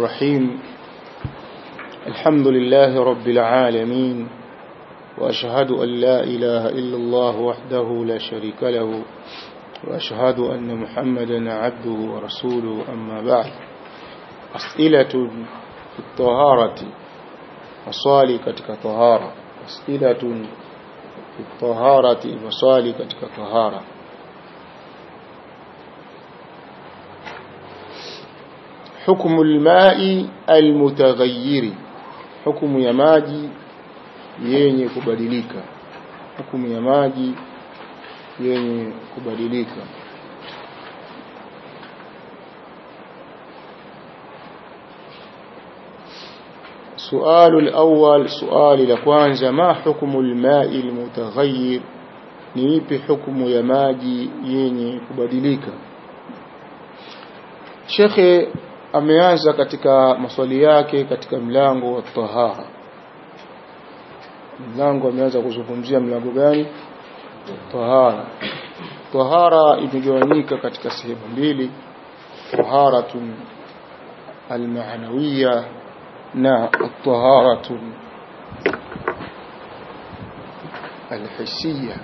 الرحيم. الحمد لله رب العالمين وأشهد أن لا إله إلا الله وحده لا شريك له وأشهد أن محمدا عبده ورسوله أما بعد. أسئلة في الطهارة مصالي كتك طهارة أسئلة في الطهارة مصالي كتك طهارة حكم الماء المتغير حكم ya maji yenye kubadilika hukumu ya maji yenye kubadilika سؤال الأول سؤال لكوانزا ما حكم الماء المتغير نيبي حكم يا ماجي yenye kubadilika Shekhe ameanza katika maswali yake katika mlango wa tahara mlango ameanza kuzungumzia mlango gani? Tahara tahara imegawanyika katika sehemu mbili. Taharatun almaanawiya na taharatun alhisiya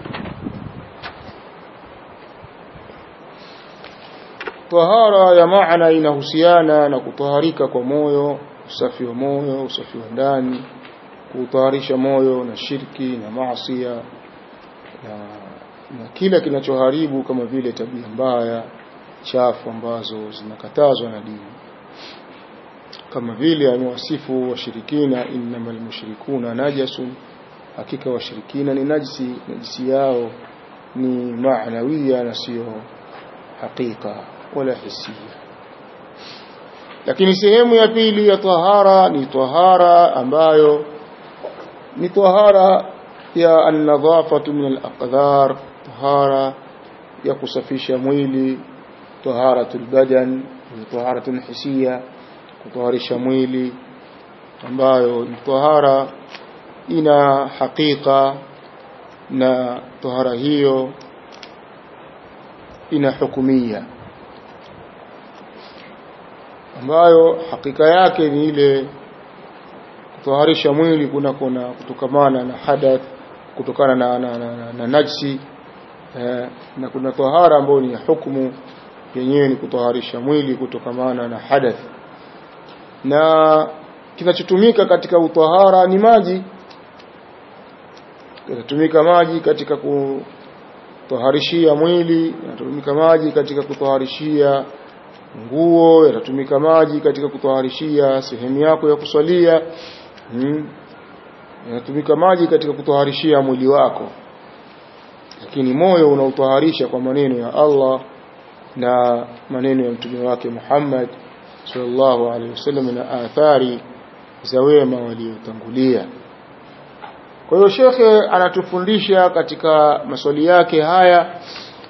tahara ya maana inahusiana na kutaharika kwa moyo usafi wa moyo usafi wa ndani kutaharisha moyo na shirki na maasia na, na kila kinachoharibu kama vile tabia mbaya chafu ambazo zinakatazwa na dini. Kama vile amewasifu washirikina innamal mushrikuna najasun. Hakika washirikina ni najisi najisi yao ni maanawia na sio hakika wala hisia lakini sehemu ya pili ya tahara ni tahara ambayo ni tahara ya an-nadhafatu min al-aqdhar tahara ya kusafisha mwili taharatul badan taharatun hisia kutaharisha mwili ambayo ni tahara ina hakika na tahara hiyo ina hukumia ambayo hakika yake ni ile kutoharisha mwili kuna kuna kutokamana na hadath kutokana na, na, na, na, na najsi eh, na kuna tahara ambayo ni hukumu yenyewe ni kutoharisha mwili kutokamana na hadath na kinachotumika katika utahara ni maji. Kinatumika maji katika kutoharishia mwili kinatumika maji katika kutoharishia nguo yatatumika maji katika kutoharishia sehemu yako ya kuswalia hmm. yanatumika maji katika kutoharishia mwili wako lakini moyo unautoharisha kwa maneno ya Allah na maneno ya mtume wake Muhammad sallallahu alaihi wasallam na athari za wema waliotangulia kwa hiyo shekhe anatufundisha katika maswali yake haya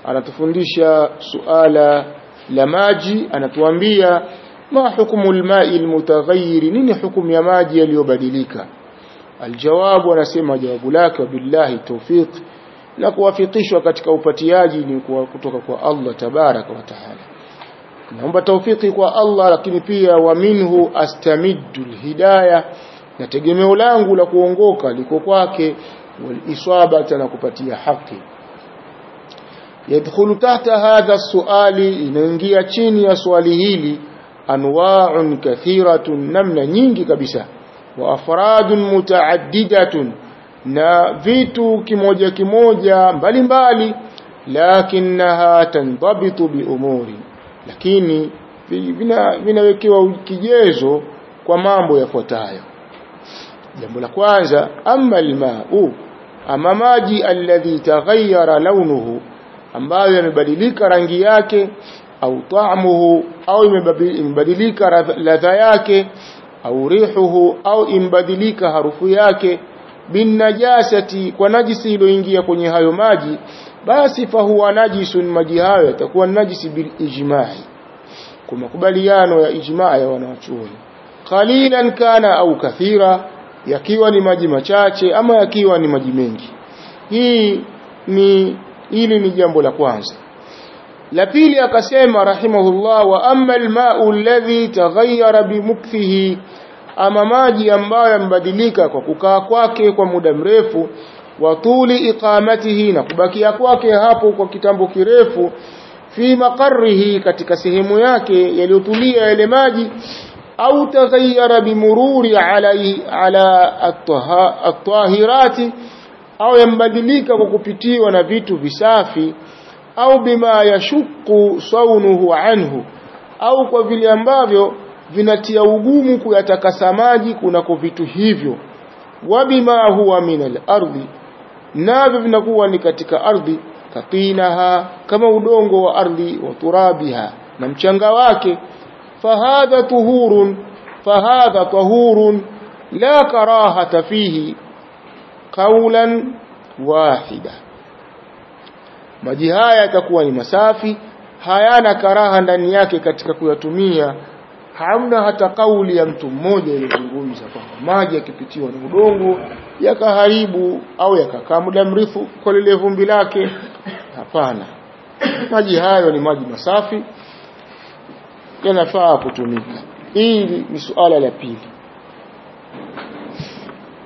anatufundisha suala la maji anatuambia ma hukumu alma'i almutaghayyir? Nini hukumu ya maji yaliyobadilika? Aljawabu anasema jawabu lake wabillahi tawfiq na kuwafikishwa katika upatiaji ni kutoka kwa Allah tabaraka wa taala. Naomba tawfiki kwa Allah lakini pia wa minhu astamiddu alhidayah na tegemeo langu la kuongoka liko kwake waliswabata na kupatia haki yadkhulu tahta hadha suali inaingia chini ya swali hili anwa'un kathiratun namna nyingi kabisa wa afradun mutaaddidatun na vitu kimoja kimoja mbalimbali lakinaha tandabitu biumuri lakini vinawekewa vina kijezo kwa mambo yafuatayo. Jambo la kwanza amma alma'u ama maji alladhi taghayyara launuhu ambayo yamebadilika rangi yake au taamuhu au imebadilika ladha yake au rihuhu au imbadilika harufu yake bin najasati kwa najisi iliyoingia kwenye hayo maji basi fahuwa najisun maji hayo yatakuwa najisi bil ijma'i kwa makubaliano ya ijma' ya wanawachuoni. Qalilan kana au kathira yakiwa ni maji machache ama yakiwa ni maji mengi. Hii ni hili ni jambo la kwanza. La pili akasema rahimahullah wa amma alma'u alladhi taghayyara bimukthihi ama maji ambayo yambadilika kwa kukaa kwake kwa muda mrefu wa tuli iqamatihi na kubakia kwake hapo kwa kitambo kirefu fi maqarrihi katika sehemu yake yaliyotulia yale maji au taghayyara bimururi ala ala at-tahirati au yambadilika kwa kupitiwa na vitu visafi au bima yashuku saunuhu anhu au kwa vile ambavyo vinatia ugumu kuyatakasa maji kunako vitu hivyo. Wa bima huwa min al-ardi navyo vinakuwa ni katika ardhi katinaha kama udongo wa ardhi wa turabiha. Na mchanga wake fahadha tuhurun fahadha tahurun la karahata fihi qawlan wahida. Maji haya yatakuwa ni masafi hayana karaha ndani yake katika kuyatumia hamna hata kauli ya mtu mmoja iliyozungumza kwamba maji yakipitiwa na udongo yakaharibu au yakakaa muda mrefu kwa lile vumbi lake. Hapana. Maji hayo ni maji masafi yanafaa kutumika. Hili ni suala la pili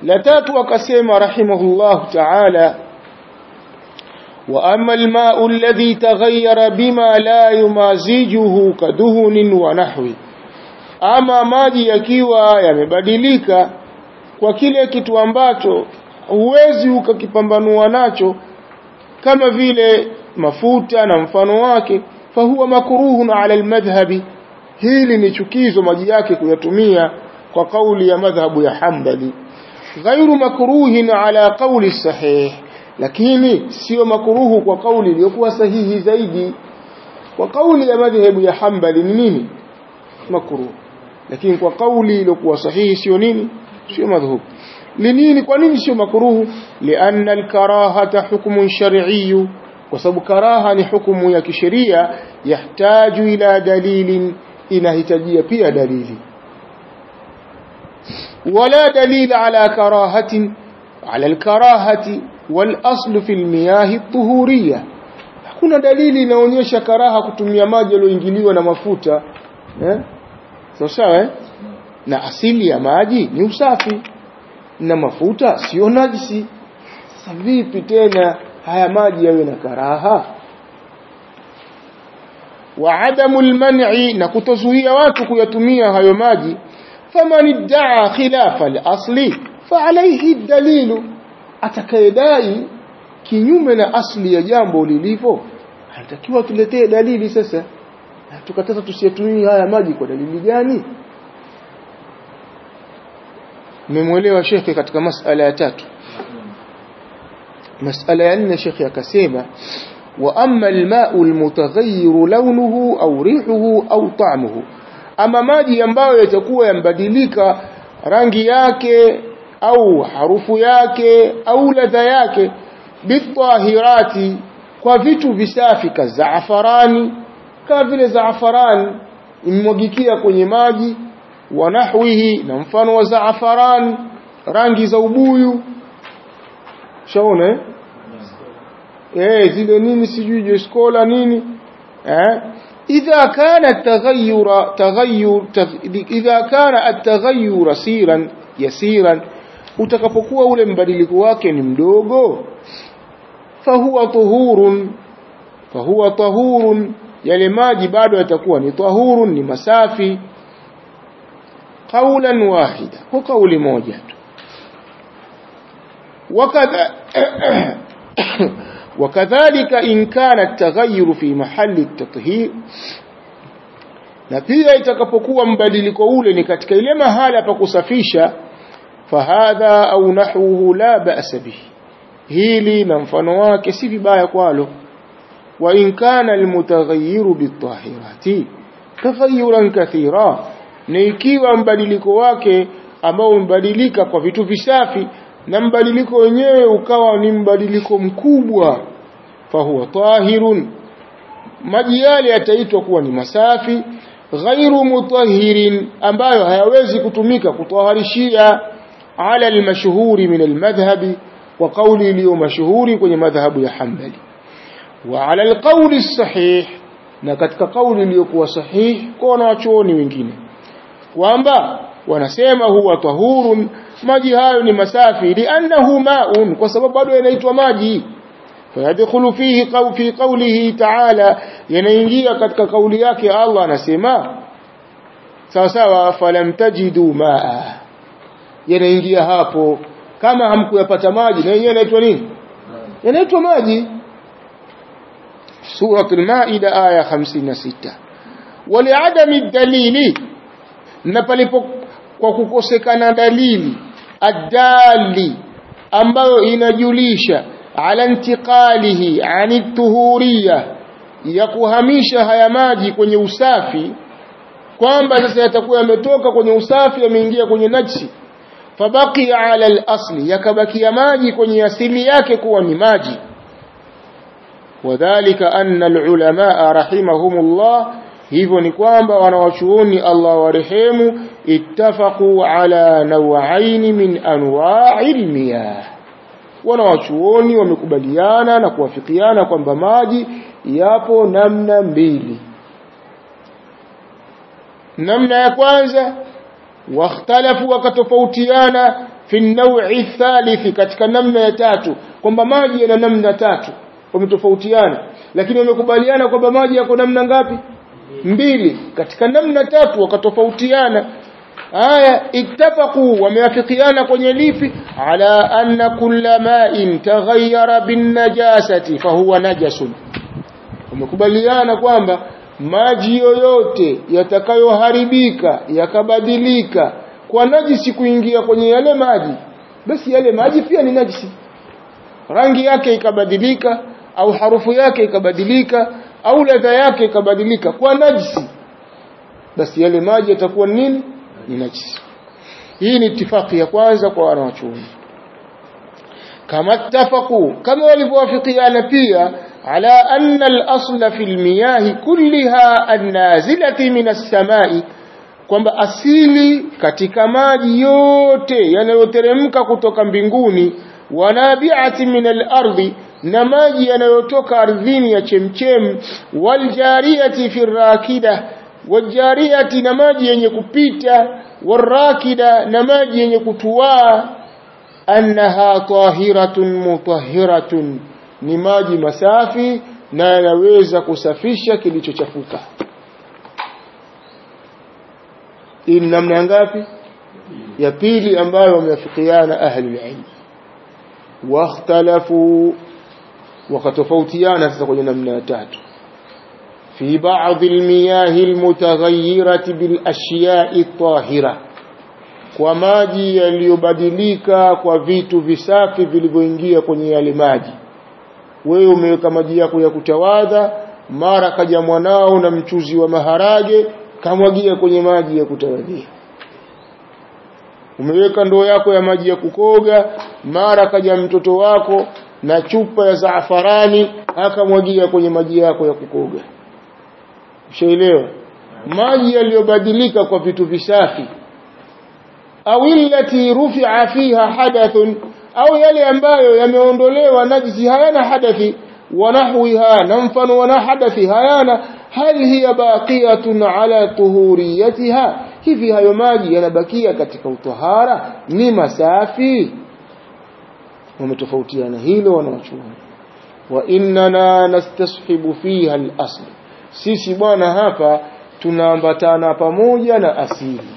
la tatu akasema rahimahullah ta'ala وأما الماء الذي تغير بما لا يمازجه كدهن ونحو ama maji yakiwa yamebadilika kwa kile kitu ambacho huwezi ukakipambanua nacho kama vile mafuta na mfano wake fahuwa makruhun ala almadhhabi hili ni chukizo maji yake kuyatumia kwa kauli ya madhhabu ya Hanbali ghairu makruhin ala qawli sahih lakini sio makruhu kwa kauli iliyokuwa sahihi zaidi. Kwa kauli ya madhehebu ya Hanbali ni nini? Makruhu lakini kwa kauli iliyokuwa sahihi sio nini? Sio madhhabu linini kwa nini sio makruhu lianna alkarahata hukmun shar'iyyu kwa sababu karaha ni hukumu ya kisheria yahtaju ila dalilin inahitajia pia dalili wala dalila ala karahatin ala alkarahati والاصل في المياه الطهوريه hakuna dalili inaonyesha karaha kutumia maji yaliyoingiliwa na mafuta eh sawa sawa eh? na asili ya maji ni usafi na mafuta sio najisi sasa vipi tena haya maji yawe na karaha wa adamu alman'i na kutozuia watu kuyatumia hayo maji Idda'a khilafa al-asli fa alayhi ad-dalilu atakayedai kinyume na asli ya jambo lilivyo anatakiwa tuletee dalili sasa tukataka tusiyatumie haya maji kwa dalili gani mmemwelewa shekhe katika masala ya tatu masala ya nne shekhe akasema wa amma alma'u almutaghayyir launuhu au rihuhu au ta'muhu ama maji ambayo yatakuwa yambadilika rangi yake au harufu yake au ladha yake bitahirati kwa vitu visafi kazaafarani kama vile zaafarani imwagikia kwenye maji wa nahwihi na mfano wa zaafarani rangi za ubuyu. Shaona eh? Eh zile nini sijui jeskola nini eh idha kana التغير تغير إذا كان التغير سيرا يسيرا utakapokuwa ule mbadiliko wake ni mdogo fahuwa tahurun fahuwa tahurun yale maji bado yatakuwa ni tahurun ni masafi qawlan wahida kwa kauli moja tu wakadha wakadhalika in kana taghayyuru fi mahalli at-tathhir. Na pia itakapokuwa mbadiliko ule ni katika ile mahala pa kusafisha fahadha au nahwuhu la ba'sa bihi. Hili na mfano wake si vibaya kwalo. Wa in kana almutaghayyiru bitahirati taghayyuran kathira. Na ikiwa mbadiliko wake ambao umbadilika kwa vitu visafi na mbadiliko wenyewe ukawa ni mbadiliko mkubwa. Fahuwa tahirun. Maji yale yataitwa kuwa ni masafi. Ghairu mutahirin ambayo hayawezi kutumika kutaharishia ala almashhuri min almadhhabi wa qawli iliyo mashuhuri kwenye madhhabu ya Hanbali. Wa ala alqawli sahih na katika kauli iliyokuwa sahihi kwa wanawachuoni wengine. Kwamba wanasema huwa tahurun maji hayo ni masafi. Liannahu maun kwa sababu bado yanaitwa maji. Fayadkhulu fihi qaw fi qawlihi ta'ala yanaingia katika kauli yake Allah anasema sawa sawa falam tajidu maa. Yanaingia hapo. Kama hamkuyapata maji na yenyewe yanaitwa nini? Yanaitwa maji. Suratul maida aya 56 waliadami dalili na palipo kwa kukosekana dalili adali ambayo inajulisha ala intiqalihi ani tuhuriya ya kuhamisha haya maji kwenye usafi kwamba sasa yatakuwa yametoka kwenye usafi yameingia kwenye najsi fabaki ala al-asli yakabakia maji kwenye asili yake kuwa ni maji wadhālika anna al-ulamaa rahimahumullah hivyo ni kwamba wanawachuoni Allah warehemu ittafaqu ala nawaini min anwa'il miyah wanawachuoni wamekubaliana na kuwafikiana kwamba maji yapo namna mbili. Namna ya kwanza wakhtalafu wakatofautiana fi nawi thalithi katika namna ya tatu kwamba maji yana namna tatu. Wametofautiana lakini wamekubaliana kwamba maji yako namna ngapi mbili katika namna tatu wakatofautiana. Aya ittafaqu wameafikiana kwenye lipi ala anna kulla ma'in taghayyara bin najasati fahuwa najasun. Wamekubaliana kwamba maji yoyote yatakayoharibika yakabadilika kwa najisi kuingia kwenye yale maji basi yale maji pia ni najisi. Rangi yake ikabadilika au harufu yake ikabadilika au ladha yake ikabadilika kwa najisi basi yale maji yatakuwa nini? Ni najisi. Hii ni itifaki ya kwanza kwa wanawachuoni. Kama tafaku kama walivyowafikiana pia ala anna al-asla fi al-miyah kullaha an-nazilati min as-samai kwamba asili katika maji yote yanayoteremka kutoka mbinguni wanabi'ati min al-ardi na maji yanayotoka ardhini ya chemchem waljariyati fi rakida waljariyati na maji yenye kupita warakida na maji yenye kutuaa annaha tahiratun mutahhiratun ni maji masafi na yanaweza kusafisha kilichochafuka. Hii ni namna ngapi? Ya pili ambayo wameafikiana ahli ilm wakhtalafu wakatofautiana sasa kwenye namna ya tatu. Fi baadhi al-miyah al-mutaghayyirah bil ashiya'i tahira kwa maji yaliyobadilika kwa vitu visafi vilivyoingia kwenye yale maji. Wewe umeweka maji yako ya kutawadha mara kaja mwanao na mchuzi wa maharage kamwagia kwenye maji ya kutawadhia umeweka ndoo yako ya maji ya kukoga mara kaja mtoto wako na chupa ya zaafarani akamwagia kwenye maji yako ya kukoga. Ushaelewa? Maji yaliyobadilika kwa vitu visafi. Au illati rufi'a fiha hadathun au yale ambayo yameondolewa najisi hayana hadathi wanahwiha na mfano wana hadathi hayana hal hiya baqiyatun ala tuhuriyatiha. Hivi hayo maji yanabakia katika utahara ni masafi wametofautiana. Hilo wanawachuoni. Wa innana nastashibu fiha al-asl. Sisi bwana hapa tunaambatana pamoja na asili.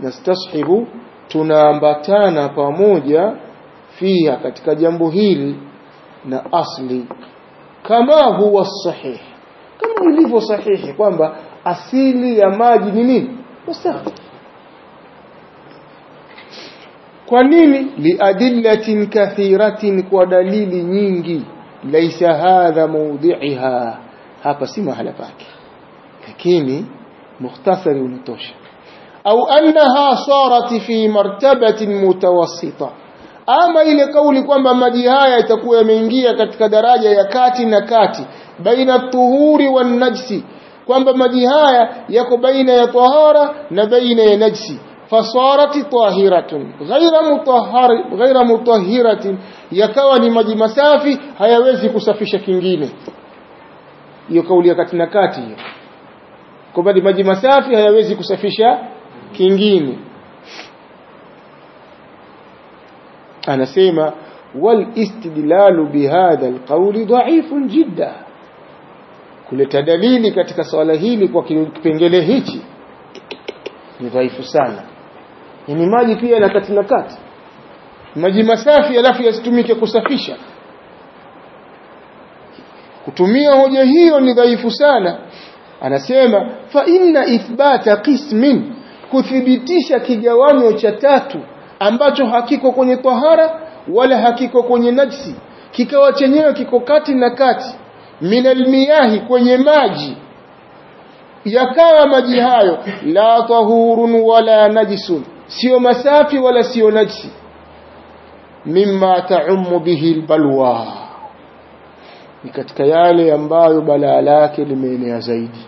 Nastashibu tunaambatana pamoja fiha katika jambo hili na asli. Kama huwa sahihi kama ilivyo sahihi kwamba asili ya maji ni nini? Usafi kwa nini? Liadillatin kathiratin kwa dalili nyingi. Laisa hadha mawdhi'iha hapa si mahala pake. Lakini mukhtasari unatosha. Au annaha sarat fi martabatin mutawassita ama ile kauli kwamba maji haya itakuwa yameingia katika daraja ya kati na kati baina tuhuri wan najsi. Kwamba maji haya yako baina ya tahara na baina ya najsi fasarat tahiratun. Ghaira mutahhari ghaira mutahhiratin. Yakawa ni maji masafi hayawezi kusafisha kingine. Hiyo kauli ya kati na kati hiyo. Kwamba maji masafi hayawezi kusafisha kingine. Anasema wal istidlalu bihadha alqawli dha'ifun jidda. Kuleta dalili katika swala hili kwa kipengele hichi ni dhaifu sana yani maji pia na kati na kati. Maji masafi alafu yasitumike kusafisha. Kutumia hoja hiyo ni dhaifu sana. Anasema fa inna ithbata qismin kuthibitisha kigawanyo cha tatu ambacho hakiko kwenye tahara wala hakiko kwenye najsi. Kikawa chenyewe kiko kati na kati. Minal miyahi kwenye maji. Yakawa maji hayo la tahurun wala najisun sio masafi wala sio najsi mimma taumu bihi albalwa. Ni katika yale ambayo balaa lake limeenea zaidi.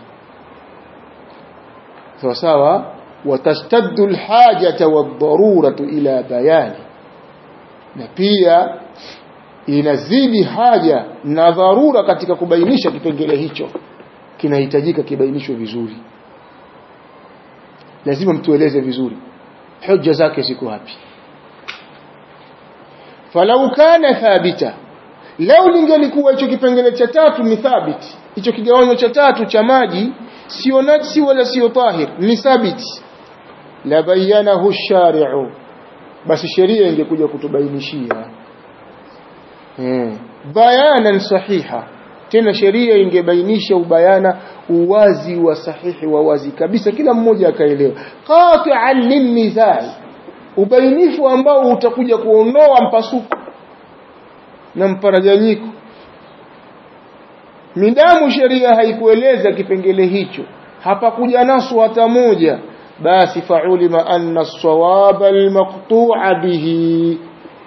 Sawa sawa watastaddu alhajata wadharuratu ila bayani. Na pia inazidi haja na dharura katika kubainisha kipengele hicho. Kinahitajika kibainishwe vizuri. Lazima mtueleze vizuri hoja zake ziko wapi? Falau kana thabita lau lingelikuwa hicho kipengele cha tatu ni thabiti hicho kigawanyo cha tatu cha maji sio najsi wala sio tahir ni thabiti la bayanahu shari'u basi sheria ingekuja kutubainishia. Eh bayanan sahiha tena sheria ingebainisha ubayana uwazi wa sahihi wa wazi kabisa. Kila mmoja akaelewa. Qati'an linnizai ubainifu ambao utakuja kuondoa mpasuko na mparaganyiko midamu sheria haikueleza kipengele hicho. Hapakuja nasu hata moja. Basi faulima anna as-sawaba al-maqtu'a bihi.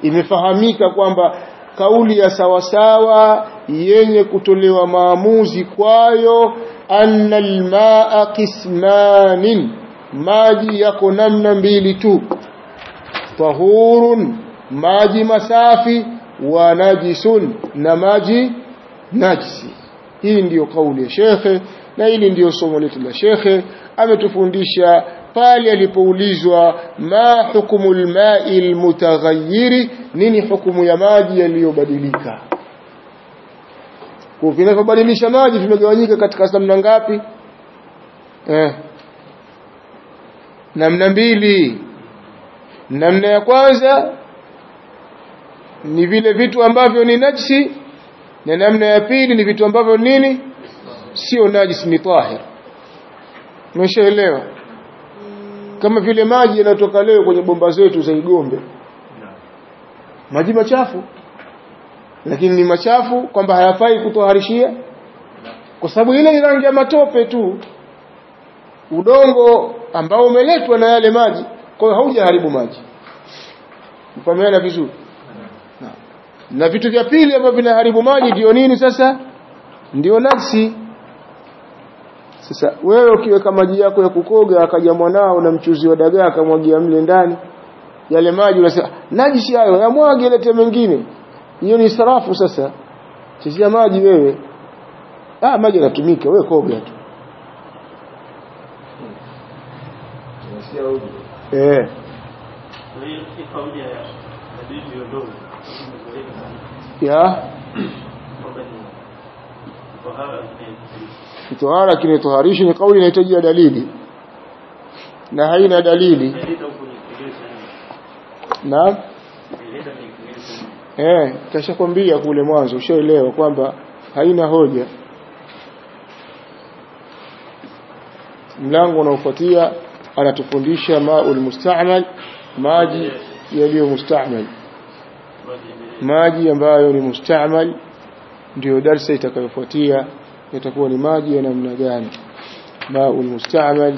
Imefahamika kwamba kauli ya sawasawa yenye kutolewa maamuzi kwayo anna almaa qismanin maji yako namna mbili tu. Tahurun maji masafi wa najisun na maji najisi. Hii ndiyo kauli ya shekhe na hili ndiyo somo letu la shekhe. Ametufundisha pale alipoulizwa ma hukumu lmai lmutaghayiri nini hukumu ya maji yaliyobadilika? Vinavyobadilisha maji vimegawanyika katika namna ngapi? Eh. namna mbili. Namna ya kwanza ni vile vitu ambavyo ni najisi na namna ya pili ni vitu ambavyo nini? Sio najisi ni tahir. Umeshaelewa kama vile maji yanatoka leo kwenye bomba zetu za Igombe. Maji machafu. Lakini ni machafu kwamba hayafai kutoharishia. Kwa sababu ile ni rangi ya matope tu. Udongo ambao umeletwa na yale maji kwa hiyo haujaharibu maji. Mfahamiana vizuri? Na, na vitu vya pili ambavyo vinaharibu maji ndio nini sasa? Ndio nafsi sasa wewe ukiweka maji yako ya kukoga akaja mwanao na mchuzi wa dagaa akamwagia mle ndani yale maji unasema najisi hayo yamwage lete mengine. Hiyo ni sarafu sasa. Chezea maji wewe. Ah maji yanatumika wewe koga tu. Eh. Ya kitohara kinatoharishi ni kauli inahitaji dalili. Na haina dalili. Na? Eh kashakwambia kule mwanzo ushaelewa kwamba haina hoja. Mlango unaofuatia anatufundisha maul mustamal maji yaliyo mustamal. Maji ambayo ni mustamal ndio darsa itakayofuatia yatakuwa ni maji ya namna gani? Maul mustamal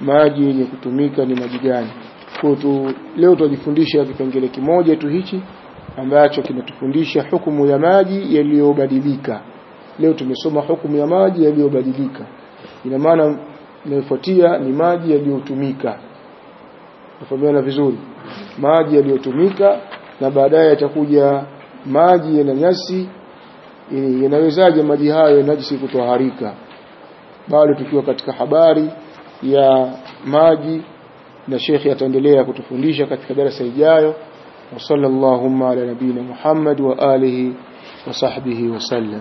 maji yenye kutumika ni maji gani? Kwa leo tutajifundisha kipengele kimoja tu hichi ambacho kinatufundisha hukumu ya maji yaliyobadilika. Leo tumesoma hukumu ya maji yaliyobadilika. Ina maana inayofuatia ni maji yaliyotumika. Tafahamiana vizuri? Maji yaliyotumika na baadaye yatakuja maji yana nyasi inawezaje maji hayo najisi kutoharika? Bado tukiwa katika habari ya maji na shekhi ataendelea kutufundisha katika darasa ijayo. Sallallahu ala nabina Muhammad wa sahbihi wa sallam